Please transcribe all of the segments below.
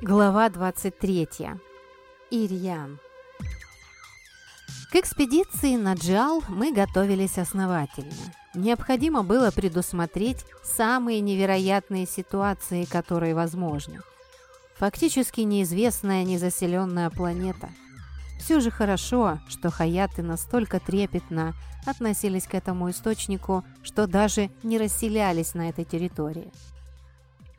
Глава 23. Ирьян. К экспедиции на Джал мы готовились основательно. Необходимо было предусмотреть самые невероятные ситуации, которые возможны. Фактически неизвестная незаселенная планета. Все же хорошо, что хаяты настолько трепетно относились к этому источнику, что даже не расселялись на этой территории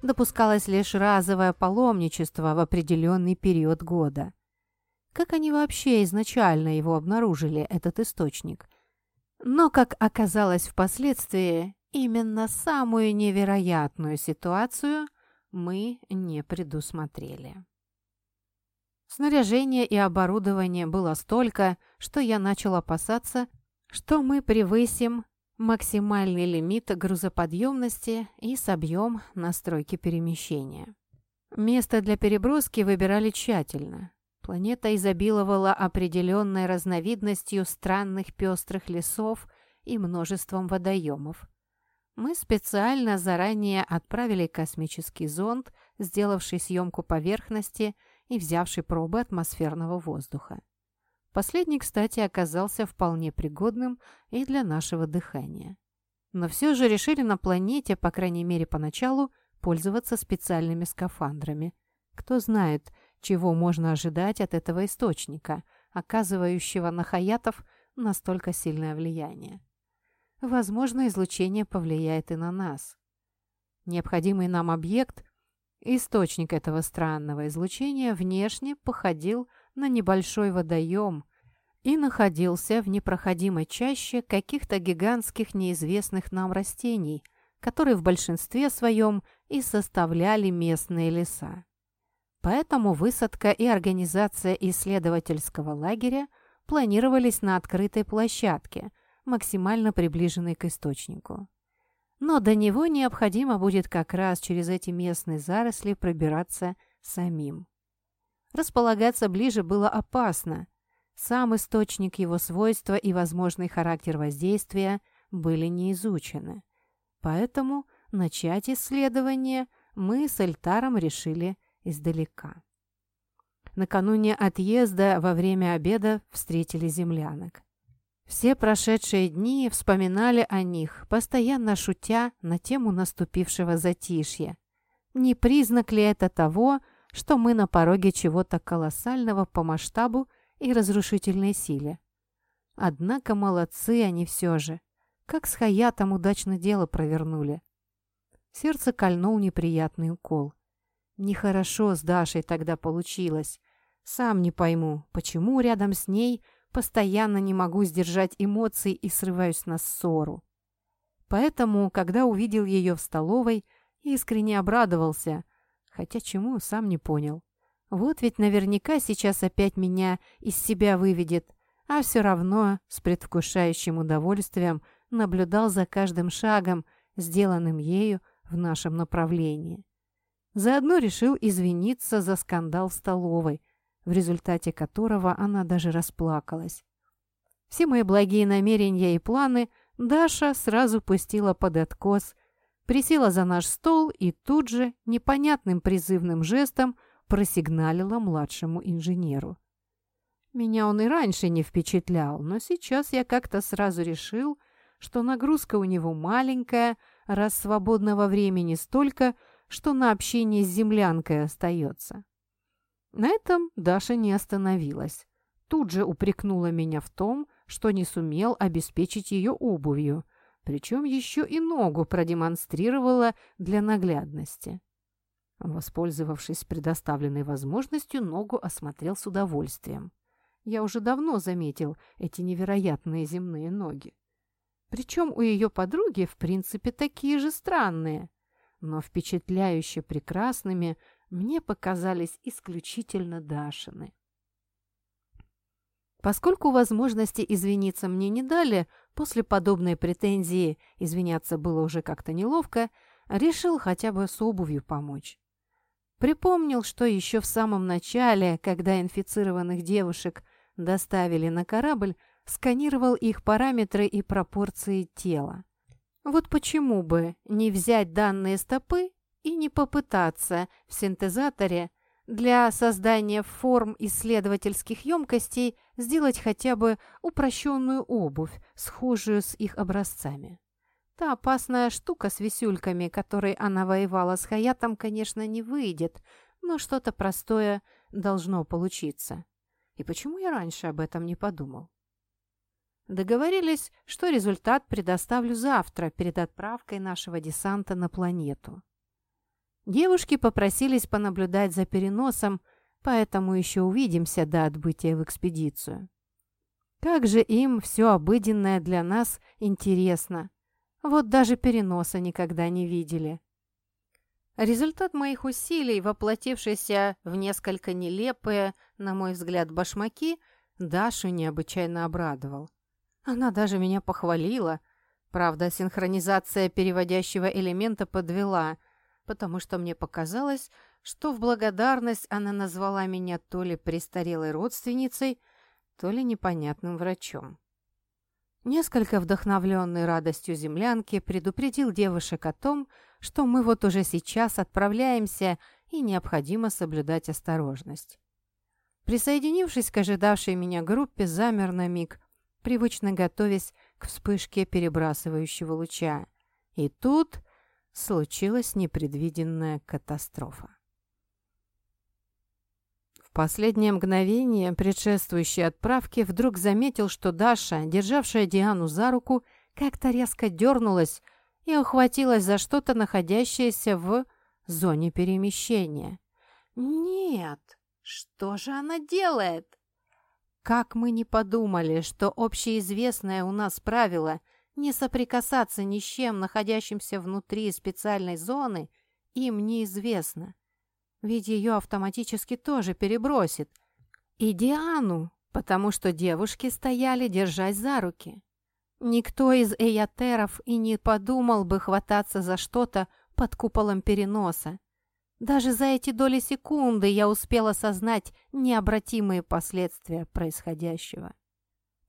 допускалось лишь разовое паломничество в определенный период года. Как они вообще изначально его обнаружили, этот источник? Но, как оказалось впоследствии, именно самую невероятную ситуацию мы не предусмотрели. Снаряжения и оборудования было столько, что я начал опасаться, что мы превысим максимальный лимит грузоподъемности и собьем настройки перемещения. Место для переброски выбирали тщательно. Планета изобиловала определенной разновидностью странных пестрых лесов и множеством водоемов. Мы специально заранее отправили космический зонд, сделавший съемку поверхности и взявший пробы атмосферного воздуха. Последний, кстати, оказался вполне пригодным и для нашего дыхания. Но все же решили на планете, по крайней мере поначалу, пользоваться специальными скафандрами. Кто знает, чего можно ожидать от этого источника, оказывающего на хаятов настолько сильное влияние. Возможно, излучение повлияет и на нас. Необходимый нам объект, источник этого странного излучения, внешне походил на небольшой водоем и находился в непроходимой чаще каких-то гигантских неизвестных нам растений, которые в большинстве своем и составляли местные леса. Поэтому высадка и организация исследовательского лагеря планировались на открытой площадке, максимально приближенной к источнику. Но до него необходимо будет как раз через эти местные заросли пробираться самим. Располагаться ближе было опасно. Сам источник его свойства и возможный характер воздействия были не изучены. Поэтому начать исследование мы с Эльтаром решили издалека. Накануне отъезда во время обеда встретили землянок. Все прошедшие дни вспоминали о них, постоянно шутя на тему наступившего затишья. Не признак ли это того, что мы на пороге чего-то колоссального по масштабу и разрушительной силе. Однако молодцы они все же. Как с Хаятом удачно дело провернули. Сердце кольнул неприятный укол. Нехорошо с Дашей тогда получилось. Сам не пойму, почему рядом с ней постоянно не могу сдержать эмоций и срываюсь на ссору. Поэтому, когда увидел ее в столовой, искренне обрадовался, Хотя чему, сам не понял. Вот ведь наверняка сейчас опять меня из себя выведет, а все равно с предвкушающим удовольствием наблюдал за каждым шагом, сделанным ею в нашем направлении. Заодно решил извиниться за скандал в столовой, в результате которого она даже расплакалась. Все мои благие намерения и планы Даша сразу пустила под откос присела за наш стол и тут же непонятным призывным жестом просигналила младшему инженеру. Меня он и раньше не впечатлял, но сейчас я как-то сразу решил, что нагрузка у него маленькая, раз свободного времени столько, что на общение с землянкой остается. На этом Даша не остановилась. Тут же упрекнула меня в том, что не сумел обеспечить ее обувью, причем еще и ногу продемонстрировала для наглядности. Воспользовавшись предоставленной возможностью, ногу осмотрел с удовольствием. Я уже давно заметил эти невероятные земные ноги. Причем у ее подруги, в принципе, такие же странные, но впечатляюще прекрасными мне показались исключительно Дашины. Поскольку возможности извиниться мне не дали, после подобной претензии извиняться было уже как-то неловко, решил хотя бы с обувью помочь. Припомнил, что еще в самом начале, когда инфицированных девушек доставили на корабль, сканировал их параметры и пропорции тела. Вот почему бы не взять данные стопы и не попытаться в синтезаторе для создания форм исследовательских емкостей сделать хотя бы упрощенную обувь, схожую с их образцами. Та опасная штука с висюльками, которой она воевала с Хаятом, конечно, не выйдет, но что-то простое должно получиться. И почему я раньше об этом не подумал? Договорились, что результат предоставлю завтра перед отправкой нашего десанта на планету. Девушки попросились понаблюдать за переносом, поэтому еще увидимся до отбытия в экспедицию. Как же им все обыденное для нас интересно. Вот даже переноса никогда не видели. Результат моих усилий, воплотившийся в несколько нелепые, на мой взгляд, башмаки, Дашу необычайно обрадовал. Она даже меня похвалила. Правда, синхронизация переводящего элемента подвела, потому что мне показалось, что в благодарность она назвала меня то ли престарелой родственницей, то ли непонятным врачом. Несколько вдохновленный радостью землянки предупредил девушек о том, что мы вот уже сейчас отправляемся и необходимо соблюдать осторожность. Присоединившись к ожидавшей меня группе, замер на миг, привычно готовясь к вспышке перебрасывающего луча. И тут случилась непредвиденная катастрофа. В последнее мгновение, предшествующее отправке, вдруг заметил, что Даша, державшая Диану за руку, как-то резко дернулась и ухватилась за что-то, находящееся в зоне перемещения. «Нет! Что же она делает?» Как мы не подумали, что общеизвестное у нас правило не соприкасаться ни с чем, находящимся внутри специальной зоны, им неизвестно. Ведь ее автоматически тоже перебросит. И Диану, потому что девушки стояли, держась за руки. Никто из эйотеров и не подумал бы хвататься за что-то под куполом переноса. Даже за эти доли секунды я успел осознать необратимые последствия происходящего.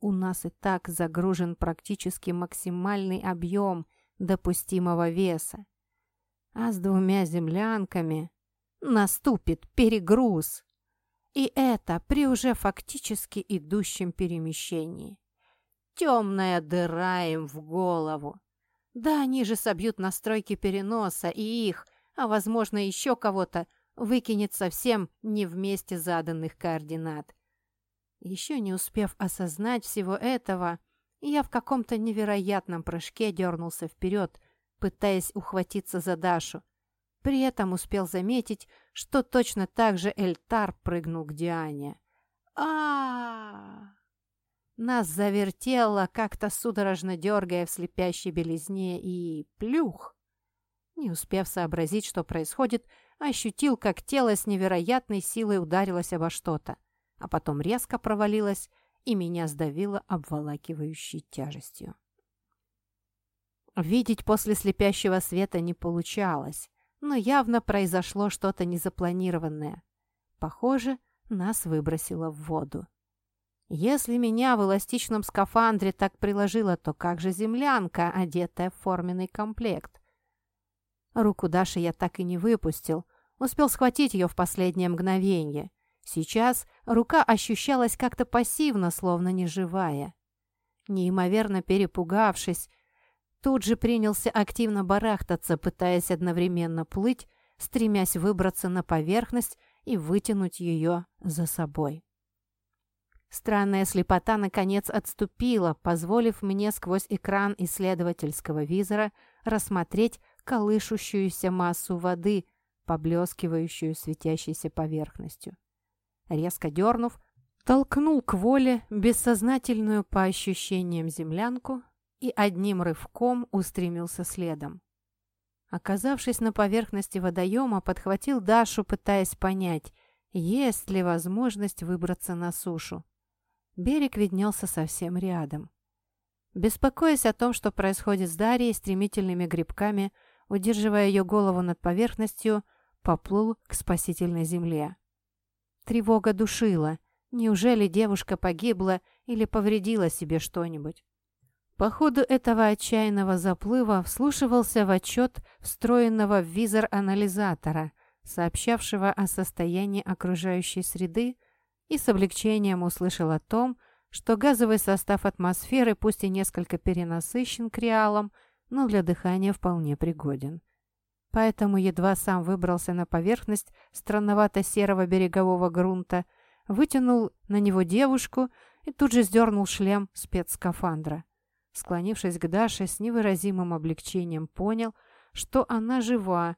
У нас и так загружен практически максимальный объем допустимого веса. А с двумя землянками наступит перегруз. И это при уже фактически идущем перемещении. Темная дыра им в голову. Да они же собьют настройки переноса, и их, а возможно еще кого-то, выкинет совсем не вместе заданных координат. Еще не успев осознать всего этого, я в каком-то невероятном прыжке дернулся вперед, пытаясь ухватиться за Дашу, при этом успел заметить, что точно так же Эльтар прыгнул к Диане. а Нас завертело, как-то судорожно дергая в слепящей белизне, и плюх! Не успев сообразить, что происходит, ощутил, как тело с невероятной силой ударилось обо что-то, а потом резко провалилось и меня сдавило обволакивающей тяжестью. Видеть после слепящего света не получалось но явно произошло что-то незапланированное. Похоже, нас выбросило в воду. Если меня в эластичном скафандре так приложило, то как же землянка, одетая в форменный комплект? Руку Даши я так и не выпустил, успел схватить ее в последнее мгновение. Сейчас рука ощущалась как-то пассивно, словно неживая. Неимоверно перепугавшись, Тут же принялся активно барахтаться, пытаясь одновременно плыть, стремясь выбраться на поверхность и вытянуть ее за собой. Странная слепота наконец отступила, позволив мне сквозь экран исследовательского визора рассмотреть колышущуюся массу воды, поблескивающую светящейся поверхностью. Резко дернув, толкнул к воле бессознательную по ощущениям землянку, и одним рывком устремился следом. Оказавшись на поверхности водоема, подхватил Дашу, пытаясь понять, есть ли возможность выбраться на сушу. Берег виднелся совсем рядом. Беспокоясь о том, что происходит с Дарьей, стремительными грибками, удерживая ее голову над поверхностью, поплыл к спасительной земле. Тревога душила. Неужели девушка погибла или повредила себе что-нибудь? По ходу этого отчаянного заплыва вслушивался в отчет встроенного в визор анализатора, сообщавшего о состоянии окружающей среды, и с облегчением услышал о том, что газовый состав атмосферы пусть и несколько перенасыщен креалом, но для дыхания вполне пригоден. Поэтому едва сам выбрался на поверхность странновато-серого берегового грунта, вытянул на него девушку и тут же сдернул шлем спецскафандра. Склонившись к Даше, с невыразимым облегчением понял, что она жива,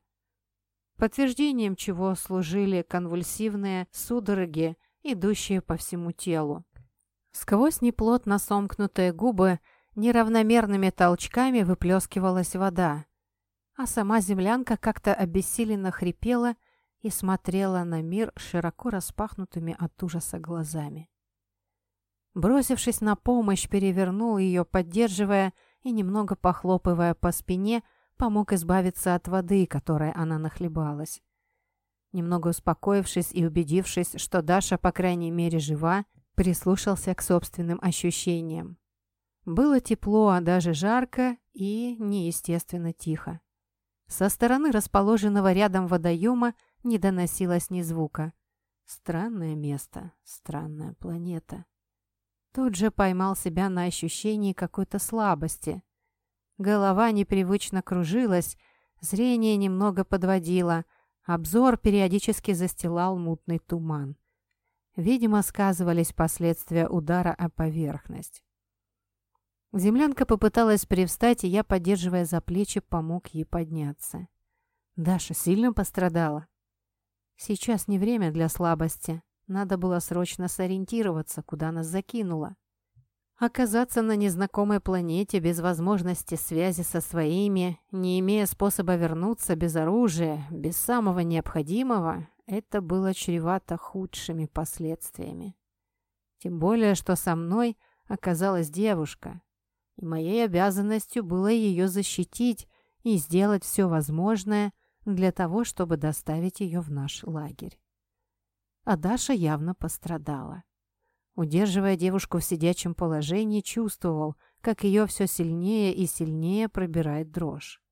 подтверждением чего служили конвульсивные судороги, идущие по всему телу. Сквозь неплотно сомкнутые губы неравномерными толчками выплескивалась вода, а сама землянка как-то обессиленно хрипела и смотрела на мир широко распахнутыми от ужаса глазами. Бросившись на помощь, перевернул ее, поддерживая и немного похлопывая по спине, помог избавиться от воды, которой она нахлебалась. Немного успокоившись и убедившись, что Даша, по крайней мере, жива, прислушался к собственным ощущениям. Было тепло, а даже жарко и неестественно тихо. Со стороны расположенного рядом водоема не доносилось ни звука. Странное место, странная планета. Тут же поймал себя на ощущении какой-то слабости. Голова непривычно кружилась, зрение немного подводило, обзор периодически застилал мутный туман. Видимо, сказывались последствия удара о поверхность. Землянка попыталась привстать, и я, поддерживая за плечи, помог ей подняться. Даша сильно пострадала. Сейчас не время для слабости. Надо было срочно сориентироваться, куда нас закинуло. Оказаться на незнакомой планете без возможности связи со своими, не имея способа вернуться без оружия, без самого необходимого, это было чревато худшими последствиями. Тем более, что со мной оказалась девушка, и моей обязанностью было ее защитить и сделать все возможное для того, чтобы доставить ее в наш лагерь. А Даша явно пострадала. Удерживая девушку в сидячем положении, чувствовал, как ее все сильнее и сильнее пробирает дрожь.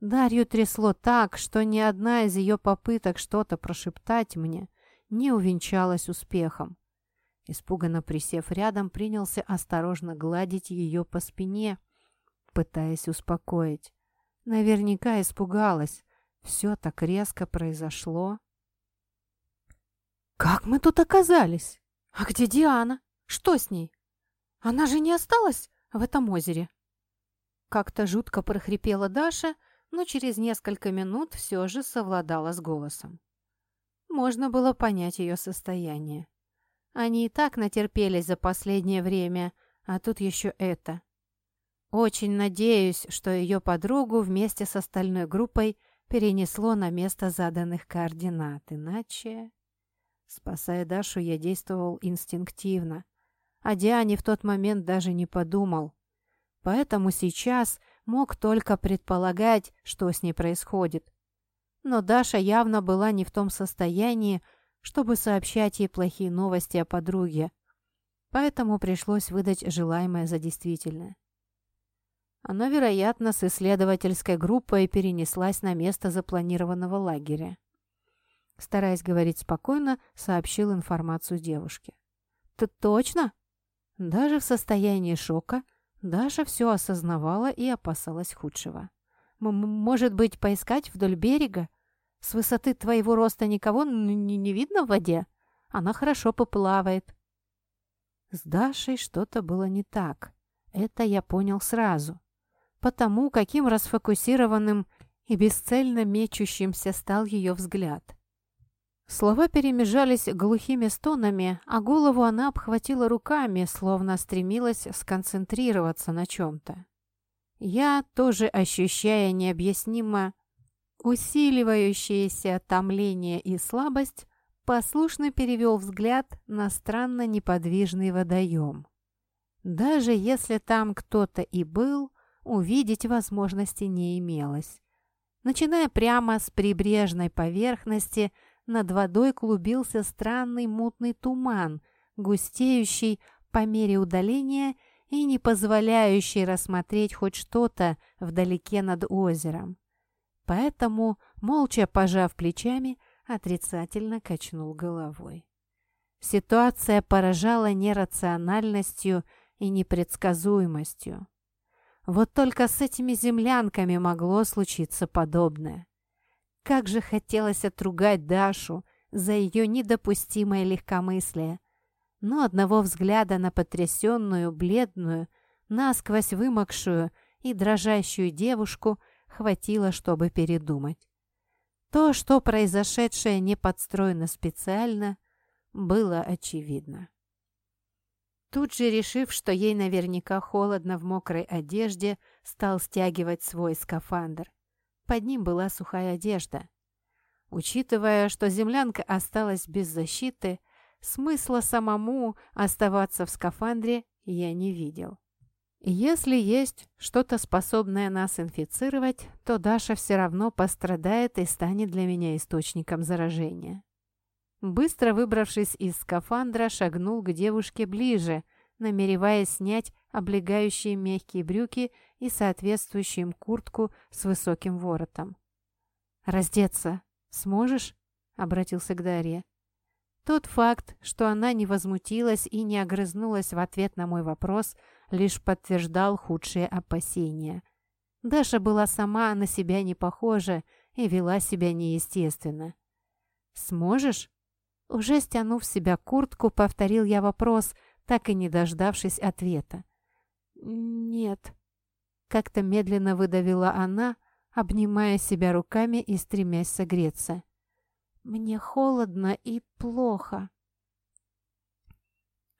Дарью трясло так, что ни одна из ее попыток что-то прошептать мне не увенчалась успехом. Испуганно присев рядом, принялся осторожно гладить ее по спине, пытаясь успокоить. Наверняка испугалась. Все так резко произошло. «Как мы тут оказались? А где Диана? Что с ней? Она же не осталась в этом озере?» Как-то жутко прохрипела Даша, но через несколько минут все же совладала с голосом. Можно было понять ее состояние. Они и так натерпелись за последнее время, а тут еще это. Очень надеюсь, что ее подругу вместе с остальной группой перенесло на место заданных координат, иначе... Спасая Дашу, я действовал инстинктивно. О Диане в тот момент даже не подумал. Поэтому сейчас мог только предполагать, что с ней происходит. Но Даша явно была не в том состоянии, чтобы сообщать ей плохие новости о подруге, поэтому пришлось выдать желаемое за действительное. Она, вероятно, с исследовательской группой перенеслась на место запланированного лагеря. Стараясь говорить спокойно, сообщил информацию девушке. «Ты точно?» Даже в состоянии шока Даша все осознавала и опасалась худшего. «Может быть, поискать вдоль берега? С высоты твоего роста никого не видно в воде? Она хорошо поплавает». С Дашей что-то было не так. Это я понял сразу. Потому, каким расфокусированным и бесцельно мечущимся стал ее взгляд. Слова перемежались глухими стонами, а голову она обхватила руками, словно стремилась сконцентрироваться на чем-то. Я, тоже ощущая необъяснимо усиливающееся томление и слабость, послушно перевел взгляд на странно неподвижный водоем. Даже если там кто-то и был, увидеть возможности не имелось. Начиная прямо с прибрежной поверхности – над водой клубился странный мутный туман, густеющий по мере удаления и не позволяющий рассмотреть хоть что-то вдалеке над озером. Поэтому молча пожав плечами, отрицательно качнул головой. Ситуация поражала нерациональностью и непредсказуемостью. Вот только с этими землянками могло случиться подобное. Как же хотелось отругать Дашу за ее недопустимое легкомыслие. Но одного взгляда на потрясенную, бледную, насквозь вымокшую и дрожащую девушку хватило, чтобы передумать. То, что произошедшее не подстроено специально, было очевидно. Тут же, решив, что ей наверняка холодно в мокрой одежде, стал стягивать свой скафандр. Под ним была сухая одежда. Учитывая, что землянка осталась без защиты, смысла самому оставаться в скафандре я не видел. Если есть что-то способное нас инфицировать, то Даша все равно пострадает и станет для меня источником заражения. Быстро выбравшись из скафандра, шагнул к девушке ближе, намереваясь снять облегающие мягкие брюки и соответствующую им куртку с высоким воротом. «Раздеться сможешь?» — обратился к Дарье. Тот факт, что она не возмутилась и не огрызнулась в ответ на мой вопрос, лишь подтверждал худшие опасения. Даша была сама на себя не похожа и вела себя неестественно. «Сможешь?» Уже стянув с себя куртку, повторил я вопрос, так и не дождавшись ответа. «Нет», — как-то медленно выдавила она, обнимая себя руками и стремясь согреться. «Мне холодно и плохо».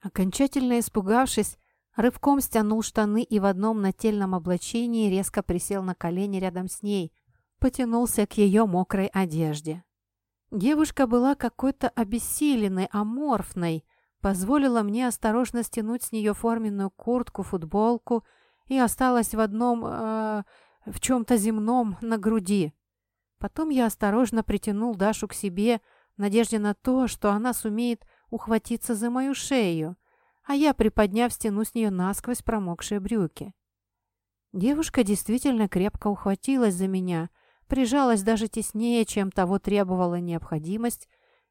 Окончательно испугавшись, рывком стянул штаны и в одном нательном облачении резко присел на колени рядом с ней, потянулся к ее мокрой одежде. Девушка была какой-то обессиленной, аморфной, позволила мне осторожно стянуть с нее форменную куртку, футболку и осталась в одном, э, в чем-то земном на груди. Потом я осторожно притянул Дашу к себе в надежде на то, что она сумеет ухватиться за мою шею, а я, приподняв, стяну с нее насквозь промокшие брюки. Девушка действительно крепко ухватилась за меня – прижалась даже теснее, чем того требовала необходимость,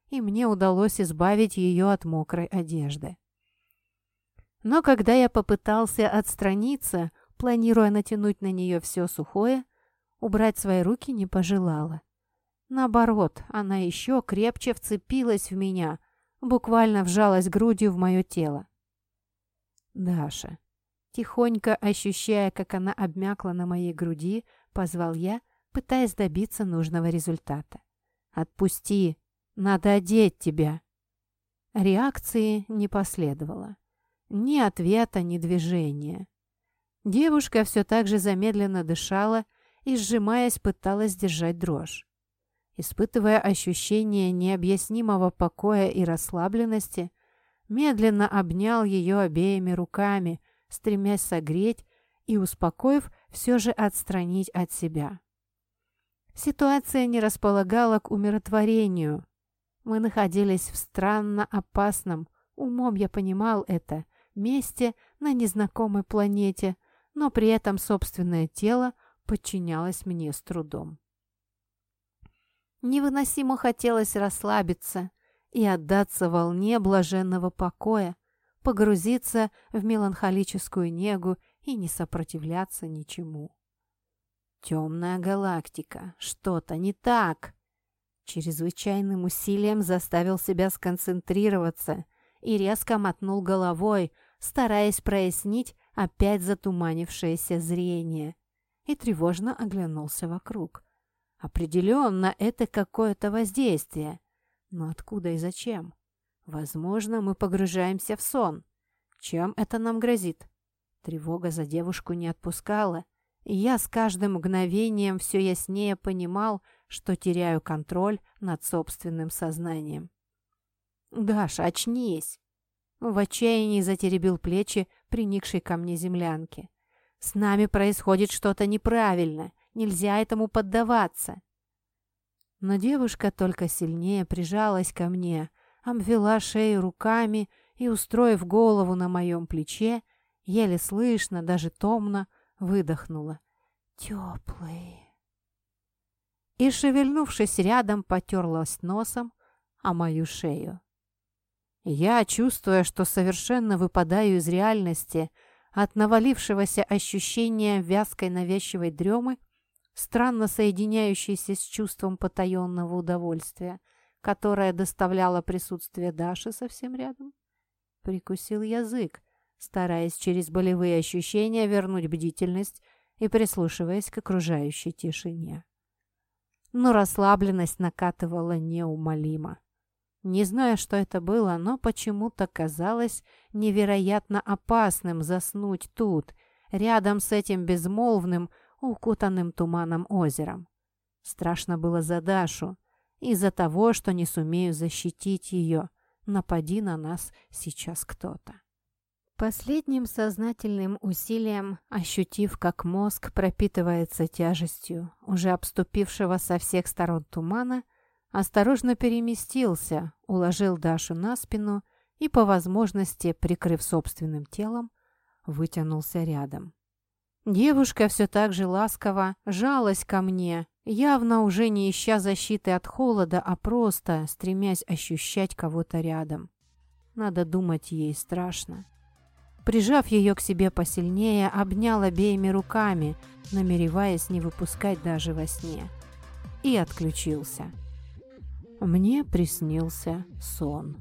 и мне удалось избавить ее от мокрой одежды. Но когда я попытался отстраниться, планируя натянуть на нее все сухое, убрать свои руки не пожелала. Наоборот, она еще крепче вцепилась в меня, буквально вжалась грудью в мое тело. «Даша», тихонько ощущая, как она обмякла на моей груди, позвал я, пытаясь добиться нужного результата. «Отпусти! Надо одеть тебя!» Реакции не последовало. Ни ответа, ни движения. Девушка все так же замедленно дышала и, сжимаясь, пыталась держать дрожь. Испытывая ощущение необъяснимого покоя и расслабленности, медленно обнял ее обеими руками, стремясь согреть и, успокоив, все же отстранить от себя. Ситуация не располагала к умиротворению. Мы находились в странно опасном, умом я понимал это, месте на незнакомой планете, но при этом собственное тело подчинялось мне с трудом. Невыносимо хотелось расслабиться и отдаться волне блаженного покоя, погрузиться в меланхолическую негу и не сопротивляться ничему. Темная галактика. Что-то не так. Чрезвычайным усилием заставил себя сконцентрироваться и резко мотнул головой, стараясь прояснить опять затуманившееся зрение. И тревожно оглянулся вокруг. Определенно, это какое-то воздействие. Но откуда и зачем? Возможно, мы погружаемся в сон. Чем это нам грозит? Тревога за девушку не отпускала, я с каждым мгновением все яснее понимал, что теряю контроль над собственным сознанием. «Даша, очнись!» В отчаянии затеребил плечи приникшей ко мне землянки. «С нами происходит что-то неправильно, нельзя этому поддаваться!» Но девушка только сильнее прижалась ко мне, обвела шею руками и, устроив голову на моем плече, еле слышно, даже томно, выдохнула. «Теплый». и, шевельнувшись рядом, потерлась носом о мою шею. Я, чувствуя, что совершенно выпадаю из реальности от навалившегося ощущения вязкой навязчивой дремы, странно соединяющейся с чувством потаенного удовольствия, которое доставляло присутствие Даши совсем рядом, прикусил язык, стараясь через болевые ощущения вернуть бдительность и прислушиваясь к окружающей тишине. Но расслабленность накатывала неумолимо. Не знаю, что это было, но почему-то казалось невероятно опасным заснуть тут, рядом с этим безмолвным, укутанным туманом озером. Страшно было за Дашу, из-за того, что не сумею защитить ее. Напади на нас сейчас кто-то. Последним сознательным усилием, ощутив, как мозг пропитывается тяжестью уже обступившего со всех сторон тумана, осторожно переместился, уложил Дашу на спину и, по возможности, прикрыв собственным телом, вытянулся рядом. Девушка все так же ласково жалась ко мне, явно уже не ища защиты от холода, а просто стремясь ощущать кого-то рядом. Надо думать, ей страшно. Прижав ее к себе посильнее, обнял обеими руками, намереваясь не выпускать даже во сне. И отключился. Мне приснился сон.